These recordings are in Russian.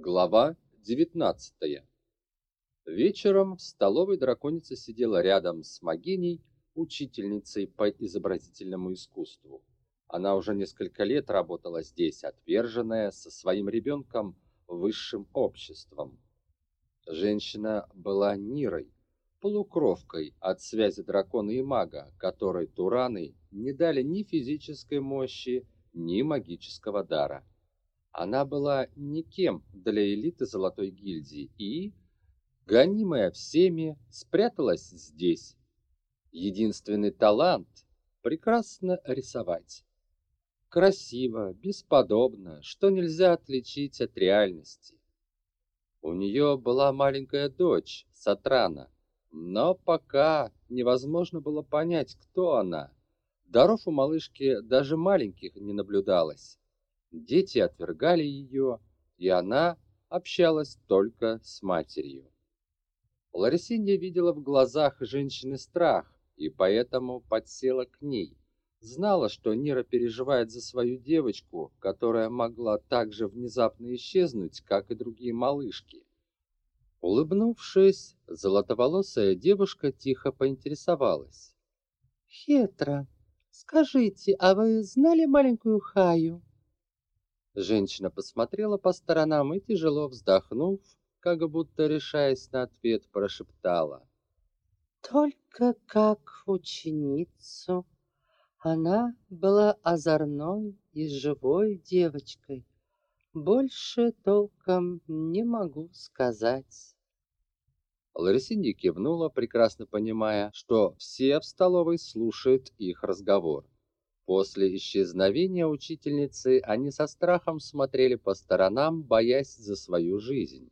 Глава 19 Вечером в столовой драконица сидела рядом с Магиней, учительницей по изобразительному искусству. Она уже несколько лет работала здесь, отверженная со своим ребенком высшим обществом. Женщина была Нирой, полукровкой от связи дракона и мага, которой Тураны не дали ни физической мощи, ни магического дара. Она была никем для элиты Золотой гильдии и, гонимая всеми, спряталась здесь. Единственный талант — прекрасно рисовать. Красиво, бесподобно, что нельзя отличить от реальности. У нее была маленькая дочь, Сатрана, но пока невозможно было понять, кто она. Даров у малышки даже маленьких не наблюдалось. Дети отвергали ее, и она общалась только с матерью. Ларисинья видела в глазах женщины страх, и поэтому подсела к ней. Знала, что Нира переживает за свою девочку, которая могла так же внезапно исчезнуть, как и другие малышки. Улыбнувшись, золотоволосая девушка тихо поинтересовалась. «Хетра, скажите, а вы знали маленькую Хаю?» Женщина посмотрела по сторонам и, тяжело вздохнув, как будто решаясь на ответ, прошептала. «Только как ученицу. Она была озорной и живой девочкой. Больше толком не могу сказать». Ларисинья кивнула, прекрасно понимая, что все в столовой слушают их разговор. После исчезновения учительницы они со страхом смотрели по сторонам, боясь за свою жизнь.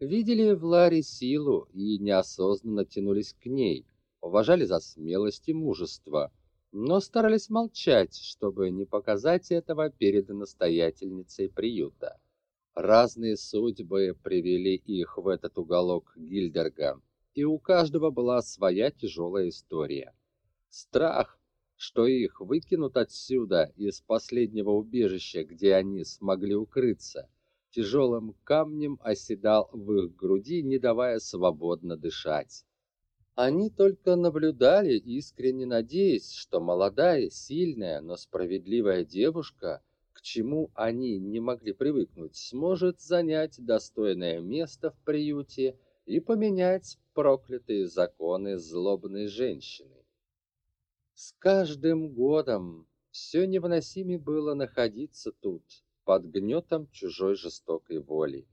Видели в Ларе силу и неосознанно тянулись к ней, уважали за смелость и мужество, но старались молчать, чтобы не показать этого перед настоятельницей приюта. Разные судьбы привели их в этот уголок Гильдерга, и у каждого была своя тяжелая история. Страх что их выкинут отсюда, из последнего убежища, где они смогли укрыться, тяжелым камнем оседал в их груди, не давая свободно дышать. Они только наблюдали, искренне надеясь, что молодая, сильная, но справедливая девушка, к чему они не могли привыкнуть, сможет занять достойное место в приюте и поменять проклятые законы злобной женщины. С каждым годом все невыносимее было находиться тут, под гнетом чужой жестокой воли.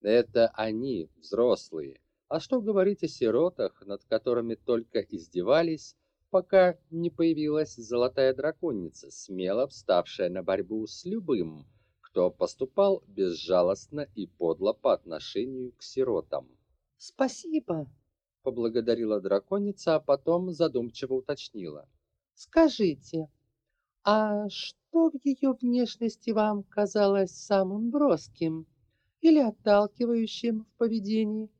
Это они, взрослые. А что говорить о сиротах, над которыми только издевались, пока не появилась золотая драконица, смело вставшая на борьбу с любым, кто поступал безжалостно и подло по отношению к сиротам. «Спасибо», — поблагодарила драконица, а потом задумчиво уточнила. Скажите, а что в ее внешности вам казалось самым броским или отталкивающим в поведении?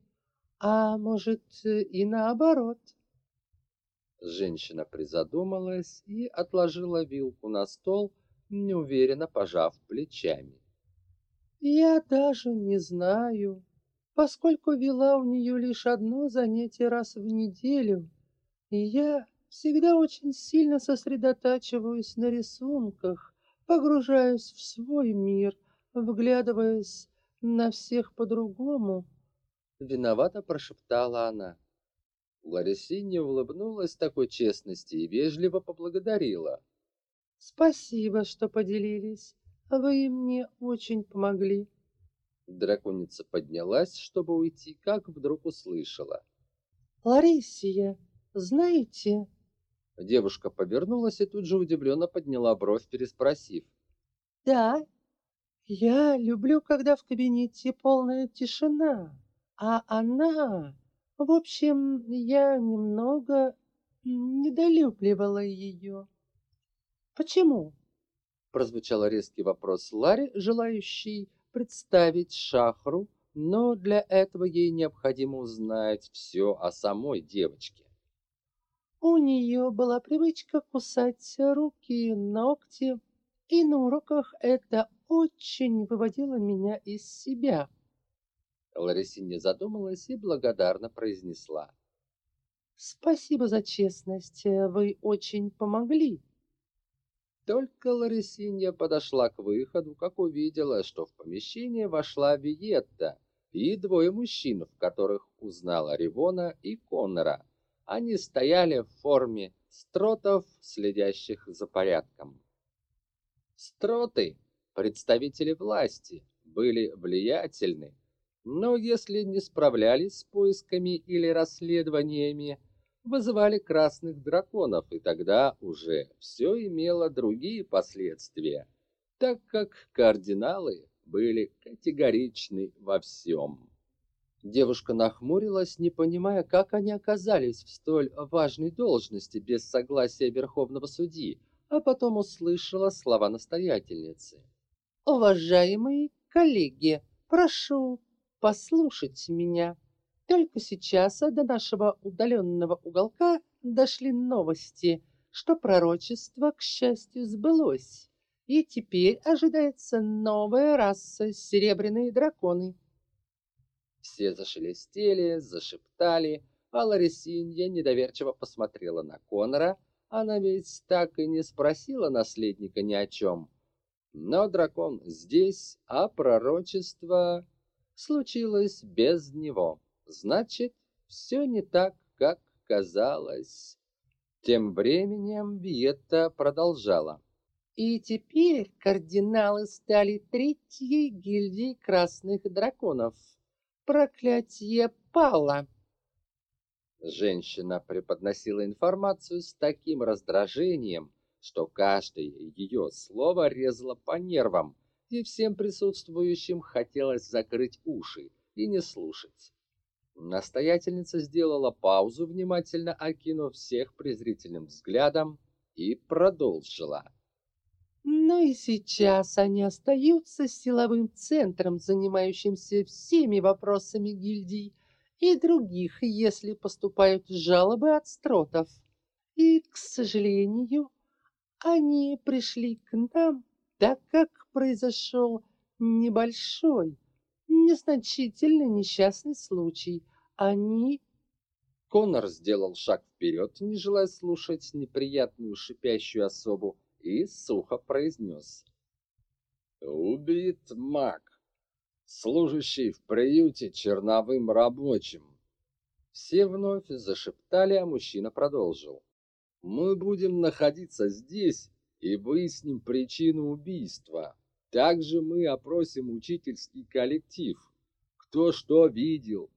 А может, и наоборот? Женщина призадумалась и отложила вилку на стол, неуверенно пожав плечами. Я даже не знаю, поскольку вела у нее лишь одно занятие раз в неделю, и я всегда очень сильно сосредотачиваюсь на рисунках, погружаюсь в свой мир, вглядываясь на всех по-другому. Виновато прошептала она. Ларисинья улыбнулась такой честности и вежливо поблагодарила. «Спасибо, что поделились. Вы мне очень помогли». Драконица поднялась, чтобы уйти, как вдруг услышала. «Ларисия, знаете, Девушка повернулась и тут же удивленно подняла бровь, переспросив. «Да, я люблю, когда в кабинете полная тишина, а она... В общем, я немного недолюбливала ее». «Почему?» Прозвучал резкий вопрос Ларри, желающий представить Шахру, но для этого ей необходимо узнать все о самой девочке. У нее была привычка кусать руки, ногти, и на уроках это очень выводила меня из себя. Ларисинья задумалась и благодарно произнесла. Спасибо за честность, вы очень помогли. Только Ларисинья подошла к выходу, как увидела, что в помещение вошла Виетта и двое мужчин, в которых узнала Ривона и Коннора. Они стояли в форме стротов, следящих за порядком. Строты, представители власти, были влиятельны, но если не справлялись с поисками или расследованиями, вызывали красных драконов, и тогда уже все имело другие последствия, так как кардиналы были категоричны во всем. Девушка нахмурилась, не понимая, как они оказались в столь важной должности без согласия Верховного Судьи, а потом услышала слова настоятельницы. «Уважаемые коллеги, прошу послушать меня. Только сейчас до нашего удаленного уголка дошли новости, что пророчество, к счастью, сбылось, и теперь ожидается новая раса серебряные драконы. Все зашелестели, зашептали, а Ларисинья недоверчиво посмотрела на Конора. Она ведь так и не спросила наследника ни о чем. Но дракон здесь, а пророчество случилось без него. Значит, все не так, как казалось. Тем временем Виетта продолжала. И теперь кардиналы стали третьей гильдией красных драконов. Проклятие пало. Женщина преподносила информацию с таким раздражением, что каждое ее слово резало по нервам, и всем присутствующим хотелось закрыть уши и не слушать. Настоятельница сделала паузу, внимательно окинув всех презрительным взглядом, и продолжила. Но и сейчас они остаются силовым центром, занимающимся всеми вопросами гильдий и других, если поступают жалобы от стротов. И, к сожалению, они пришли к нам, так как произошел небольшой, незначительный несчастный случай. Они... Конор сделал шаг вперед, не желая слушать неприятную шипящую особу, и сухо произнес. «Убит маг, служащий в приюте черновым рабочим». Все вновь зашептали, а мужчина продолжил. «Мы будем находиться здесь и выясним причину убийства. Также мы опросим учительский коллектив. Кто что видел.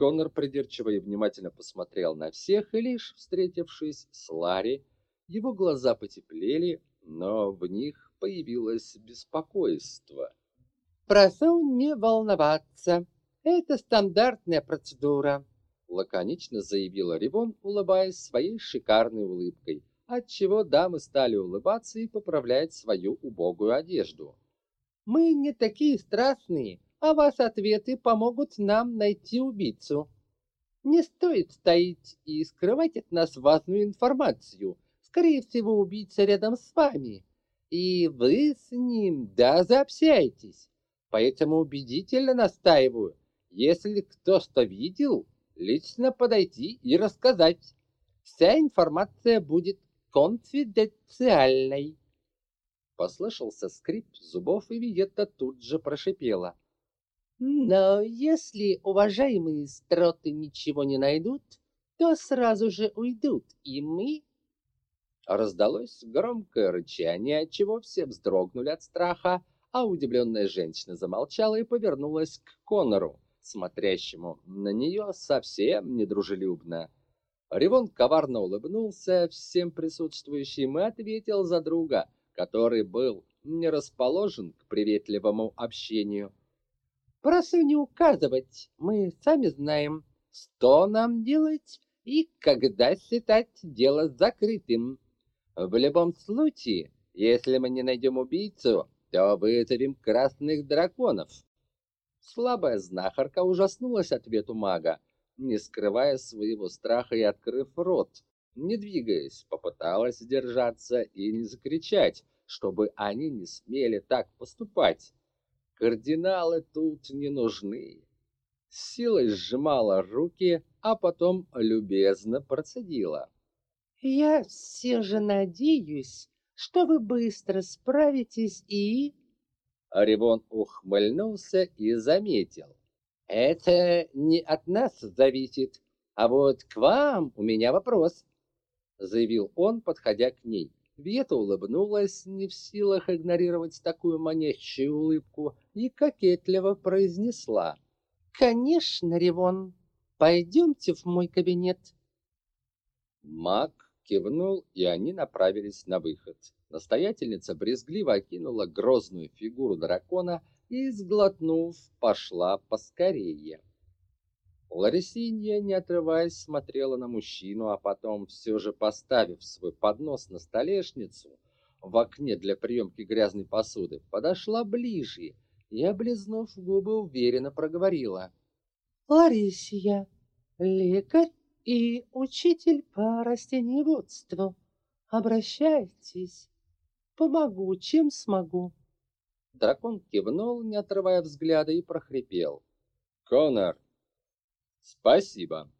Коннор придирчиво и внимательно посмотрел на всех, и лишь встретившись с Ларри, его глаза потеплели, но в них появилось беспокойство. «Прошу не волноваться. Это стандартная процедура», — лаконично заявила Ривон, улыбаясь своей шикарной улыбкой отчего дамы стали улыбаться и поправлять свою убогую одежду. «Мы не такие страстные, а ваши ответы помогут нам найти убийцу. Не стоит стоять и скрывать от нас важную информацию. Скорее всего, убийца рядом с вами, и вы с ним даже общаетесь. Поэтому убедительно настаиваю, если кто что видел, лично подойти и рассказать. Вся информация будет конфиденциальной. Послышался скрип зубов, и Виетта тут же прошипела. Но если уважаемые строты ничего не найдут, то сразу же уйдут, и мы... Раздалось громкое рычание, отчего все вздрогнули от страха, а удивленная женщина замолчала и повернулась к Конору, смотрящему на нее совсем недружелюбно. Ривон коварно улыбнулся всем присутствующим и ответил за друга, который был не расположен к приветливому общению. «Прошу не указывать, мы сами знаем, что нам делать и когда считать дело закрытым. В любом случае, если мы не найдем убийцу, то вызовем красных драконов». Слабая знахарка ужаснулась ответу мага, не скрывая своего страха и открыв рот, не двигаясь, попыталась сдержаться и не закричать, чтобы они не смели так поступать. Кардиналы тут не нужны. С силой сжимала руки, а потом любезно процедила. «Я все же надеюсь, что вы быстро справитесь и...» Ревон ухмыльнулся и заметил. «Это не от нас зависит, а вот к вам у меня вопрос», — заявил он, подходя к ней. Вета улыбнулась, не в силах игнорировать такую манящую улыбку, и кокетливо произнесла. «Конечно, Ревон, пойдемте в мой кабинет». Маг кивнул, и они направились на выход. Настоятельница брезгливо окинула грозную фигуру дракона и, сглотнув, пошла поскорее. Ларисинья, не отрываясь, смотрела на мужчину, а потом, все же поставив свой поднос на столешницу в окне для приемки грязной посуды, подошла ближе и, облизнув губы, уверенно проговорила. «Ларисия, лекарь и учитель по растениеводству. Обращайтесь, помогу, чем смогу». Дракон кивнул, не отрывая взгляда, и прохрипел. «Конор, Спасибо.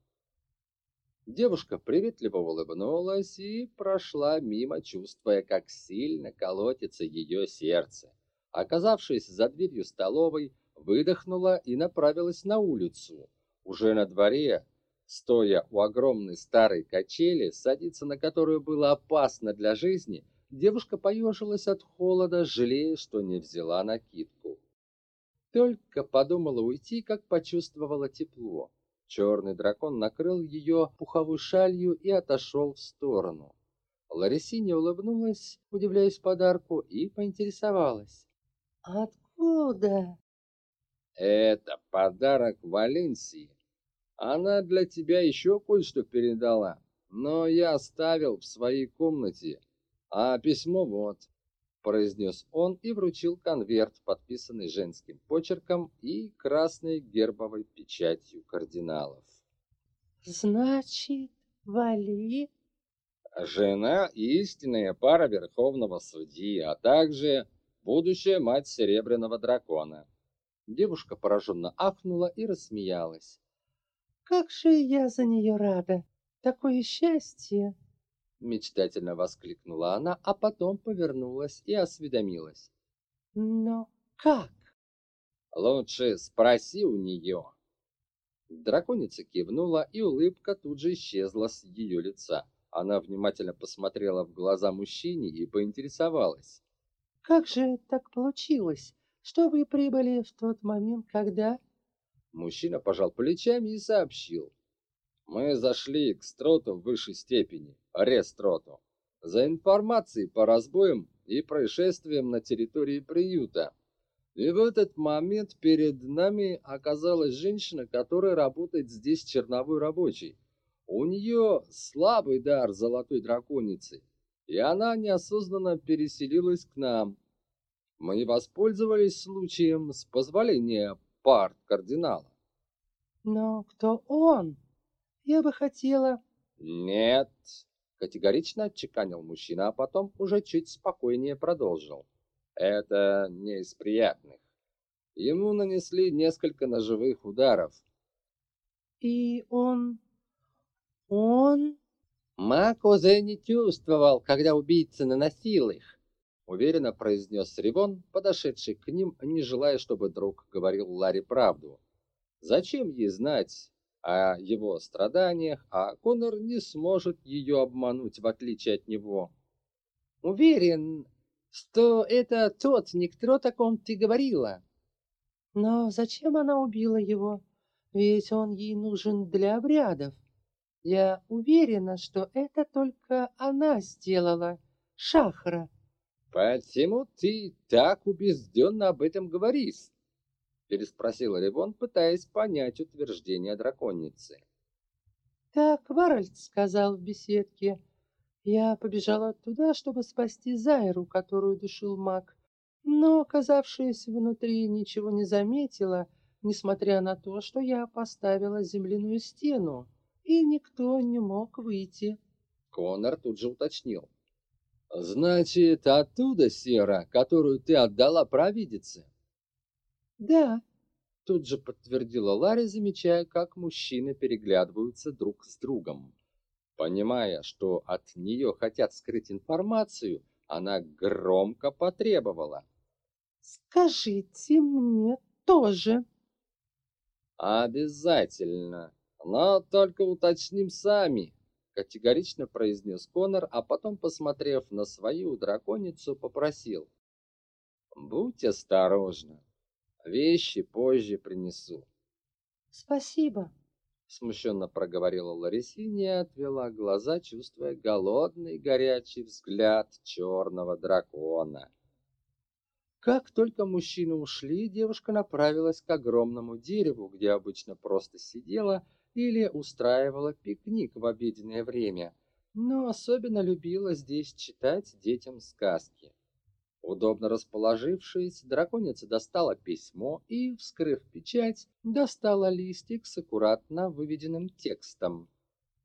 Девушка приветливо улыбнулась и прошла мимо, чувствуя, как сильно колотится ее сердце. Оказавшись за дверью столовой, выдохнула и направилась на улицу. Уже на дворе, стоя у огромной старой качели, садиться на которую было опасно для жизни, девушка поежилась от холода, жалея, что не взяла накидку. Только подумала уйти, как почувствовала тепло. Черный дракон накрыл ее пуховой шалью и отошел в сторону. Ларисиня улыбнулась, удивляясь подарку, и поинтересовалась. «Откуда?» «Это подарок Валенсии. Она для тебя еще кое-что передала, но я оставил в своей комнате, а письмо вот» произнес он и вручил конверт, подписанный женским почерком и красной гербовой печатью кардиналов. Значит, Вали жена и истинная пара верховного судьи, а также будущая мать серебряного дракона. Девушка пораженно ахнула и рассмеялась. Как же я за нее рада! Такое счастье! мечтательно воскликнула она, а потом повернулась и осведомилась. Но как? Лучше спроси у нее. Драконица кивнула, и улыбка тут же исчезла с ее лица. Она внимательно посмотрела в глаза мужчине и поинтересовалась. «Как же так получилось, что вы прибыли в тот момент, когда...» Мужчина пожал плечами и сообщил. Мы зашли к Строту в высшей степени, Рестроту, за информацией по разбоям и происшествиям на территории приюта. И в этот момент перед нами оказалась женщина, которая работает здесь черновой рабочей. У нее слабый дар золотой драконицы, и она неосознанно переселилась к нам. Мы воспользовались случаем с позволения парт кардинала. Но кто он? Я бы хотела... Нет, категорично отчеканил мужчина, а потом уже чуть спокойнее продолжил. Это не из приятных. Ему нанесли несколько ножевых ударов. И он... он... Мак уже не чувствовал, когда убийца наносил их. Уверенно произнес Ривон, подошедший к ним, не желая, чтобы друг говорил Ларе правду. Зачем ей знать, о его страданиях, а Конор не сможет ее обмануть, в отличие от него. «Уверен, что это тот, никто о ком ты говорила». «Но зачем она убила его? Ведь он ей нужен для обрядов. Я уверена, что это только она сделала, Шахра». «Почему ты так убежденно об этом говоришь?» переспросил Ревон, пытаясь понять утверждение драконицы. Так Варальд сказал в беседке. Я побежала туда, чтобы спасти Зайру, которую душил маг, но, оказавшись внутри, ничего не заметила, несмотря на то, что я поставила земляную стену, и никто не мог выйти. Конор тут же уточнил. Значит, оттуда сера, которую ты отдала провидице? Да, Тут же подтвердила Ларри, замечая, как мужчины переглядываются друг с другом. Понимая, что от нее хотят скрыть информацию, она громко потребовала. скажите мне тоже. «Обязательно, но только уточним сами», — категорично произнес Конор, а потом, посмотрев на свою драконицу, попросил. «Будь осторожна, вещи позже принесу». Спасибо. Смущенно проговорила Ларисиния и отвела глаза, чувствуя голодный горячий взгляд черного дракона. Как только мужчины ушли, девушка направилась к огромному дереву, где обычно просто сидела или устраивала пикник в обеденное время, но особенно любила здесь читать детям сказки. Удобно расположившись, драконица достала письмо и, вскрыв печать, достала листик с аккуратно выведенным текстом.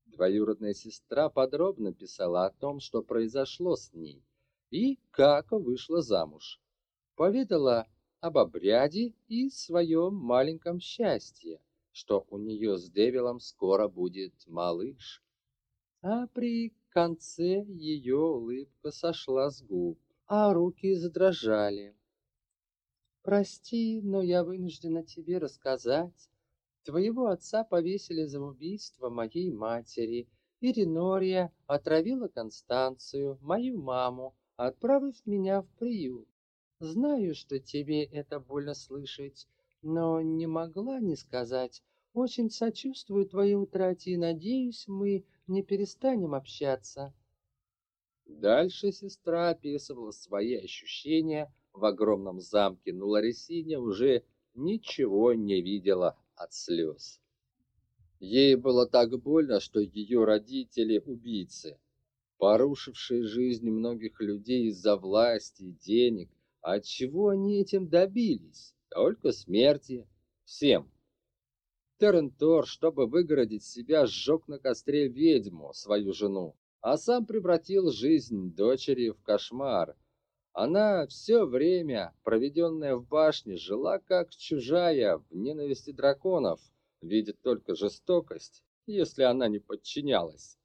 Двоюродная сестра подробно писала о том, что произошло с ней и как вышла замуж поведала об обряде и своем маленьком счастье, что у нее с Девилом скоро будет малыш. А при конце ее улыбка сошла с губ, а руки задрожали. «Прости, но я вынуждена тебе рассказать. Твоего отца повесили за убийство моей матери, и Ренория отравила Констанцию, мою маму, отправив меня в приют. Знаю, что тебе это больно слышать, но не могла не сказать. Очень сочувствую твоей утрате и надеюсь, мы не перестанем общаться. Дальше сестра описывала свои ощущения в огромном замке, но Ларисиня уже ничего не видела от слез. Ей было так больно, что ее родители – убийцы, порушившие жизнь многих людей из-за власти, денег – а чего они этим добились? Только смерти. Всем. Терентор, чтобы выгородить себя, сжег на костре ведьму, свою жену, а сам превратил жизнь дочери в кошмар. Она все время, проведенное в башне, жила как чужая в ненависти драконов, видит только жестокость, если она не подчинялась.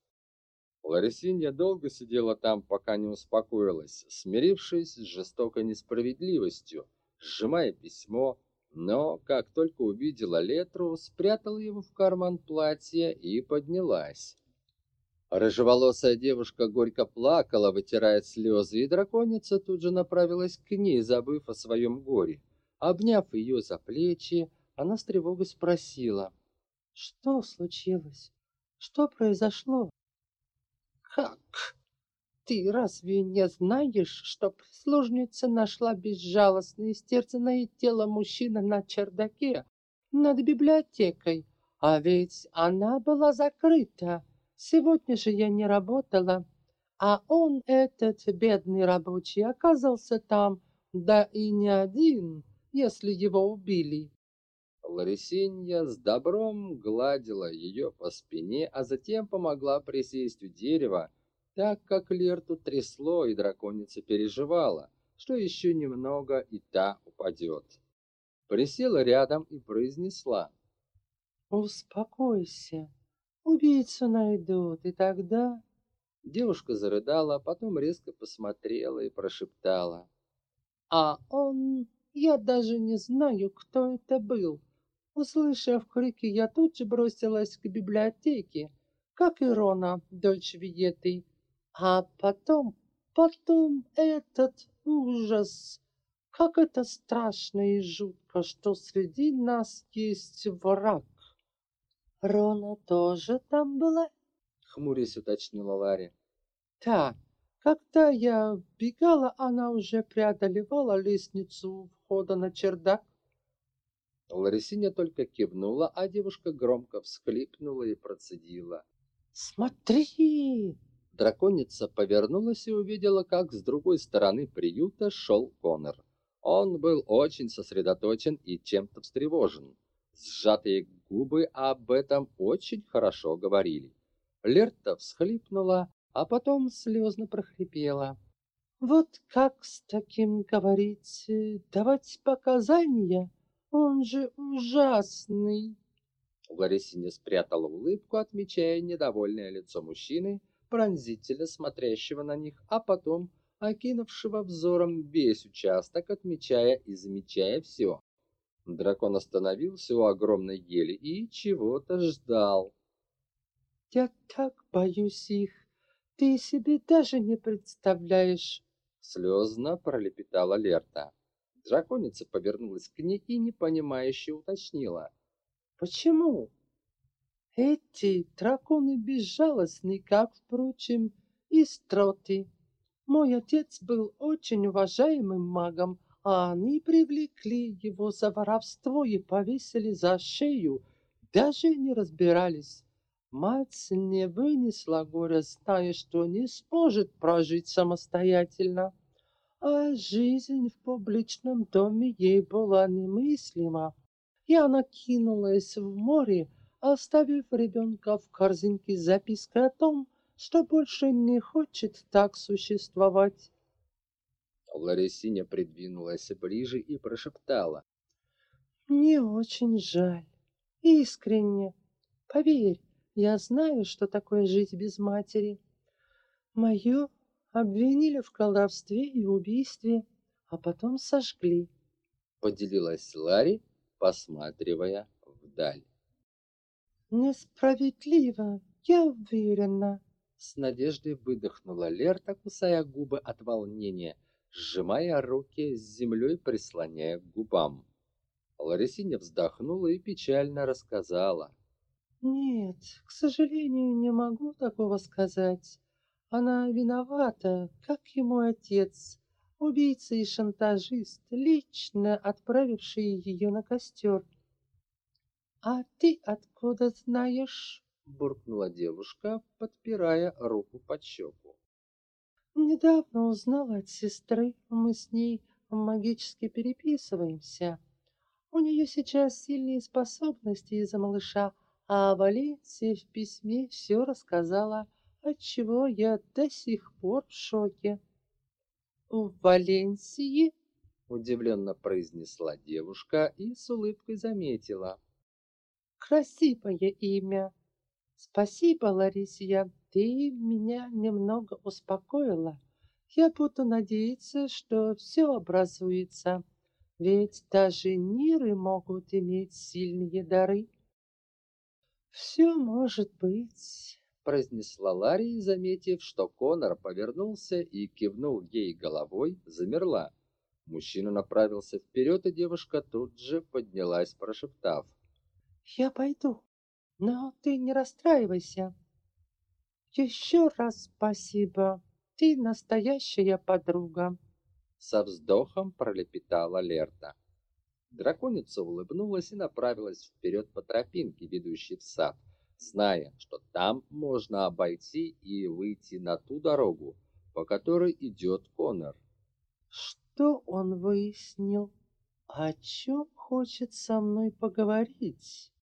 Ларисинья долго сидела там, пока не успокоилась, смирившись с жестокой несправедливостью, сжимая письмо, но, как только увидела Летру, спрятала его в карман платья и поднялась. Рыжеволосая девушка горько плакала, вытирая слезы, и драконица тут же направилась к ней, забыв о своем горе. Обняв ее за плечи, она с тревогой спросила. «Что случилось? Что произошло?» Как? Ты разве не знаешь, что прислужница нашла безжалостное истерзанное тело мужчины на чердаке над библиотекой? А ведь она была закрыта. Сегодня же я не работала, а он, этот бедный рабочий, оказался там, да и не один, если его убили. Ларисинья с добром гладила ее по спине, а затем помогла присесть у дерева, так как Лерту трясло, и драконица переживала, что еще немного и та упадет. Присела рядом и произнесла. «Успокойся, убийцу найдут, и тогда...» Девушка зарыдала, потом резко посмотрела и прошептала. «А он... Я даже не знаю, кто это был. Услышав крики, я тут же бросилась к библиотеке, как и Рона, дочь Виеты. А потом, потом этот ужас. Как это страшно и жутко, что среди нас есть враг. Рона тоже там была? Хмурясь уточнила Ларри. Да, когда я бегала, она уже преодолевала лестницу у входа на чердак. Ларисиня только кивнула, а девушка громко всхлипнула и процедила. «Смотри!» Драконица повернулась и увидела, как с другой стороны приюта шел Конор. Он был очень сосредоточен и чем-то встревожен. Сжатые губы об этом очень хорошо говорили. Лерта всхлипнула, а потом слезно прохрипела. Вот как с таким говорить, давать показания? Он же ужасный. Ларисиня спрятала улыбку, отмечая недовольное лицо мужчины, пронзительно смотрящего на них, а потом окинувшего взором весь участок, отмечая и замечая все. Дракон остановился у огромной ели и чего-то ждал. «Я так боюсь их, ты себе даже не представляешь!» Слезно пролепетала Лерта. Драконица повернулась к ней и непонимающе уточнила. Почему? Эти драконы безжалостны, как, впрочем, и строты. Мой отец был очень уважаемым магом, а они привлекли его за воровство и повесили за шею, даже не разбирались. Мать не вынесла горя, зная, что не сможет прожить самостоятельно, а жизнь в публичном доме ей была немыслима и она кинулась в море, оставив ребенка в корзинке с запиской о том, что больше не хочет так существовать. Ларисиня придвинулась ближе и прошептала. «Мне очень жаль. Искренне. Поверь, я знаю, что такое жить без матери. Мою обвинили в колдовстве и убийстве, а потом сожгли». Поделилась Ларри, посматривая вдаль. «Несправедливо, я уверена!» С надеждой выдохнула Лерта, кусая губы от волнения, сжимая руки с землей, прислоняя к губам. Ларисиня вздохнула и печально рассказала. «Нет, к сожалению, не могу такого сказать. Она виновата, как и мой отец убийца и шантажист, лично отправивший ее на костер. «А ты откуда знаешь?» — буркнула девушка, подпирая руку под щеку. «Недавно узнала от сестры, мы с ней магически переписываемся. У нее сейчас сильные способности из-за малыша, а Валенсия в письме все рассказала, отчего я до сих пор в шоке» в Валенсии?» Удивленно произнесла девушка и с улыбкой заметила. «Красивое имя. Спасибо, Ларисия, ты меня немного успокоила. Я буду надеяться, что все образуется, ведь даже ниры могут иметь сильные дары». «Все может быть» произнесла Ларри, заметив, что Конор повернулся и кивнул ей головой, замерла. Мужчина направился вперед, и девушка тут же поднялась, прошептав. «Я пойду, но ты не расстраивайся. Еще раз спасибо, ты настоящая подруга». Со вздохом пролепетала Лерта. Драконица улыбнулась и направилась вперед по тропинке, ведущей в сад зная, что там можно обойти и выйти на ту дорогу, по которой идет Конор. Что он выяснил? О чем хочет со мной поговорить?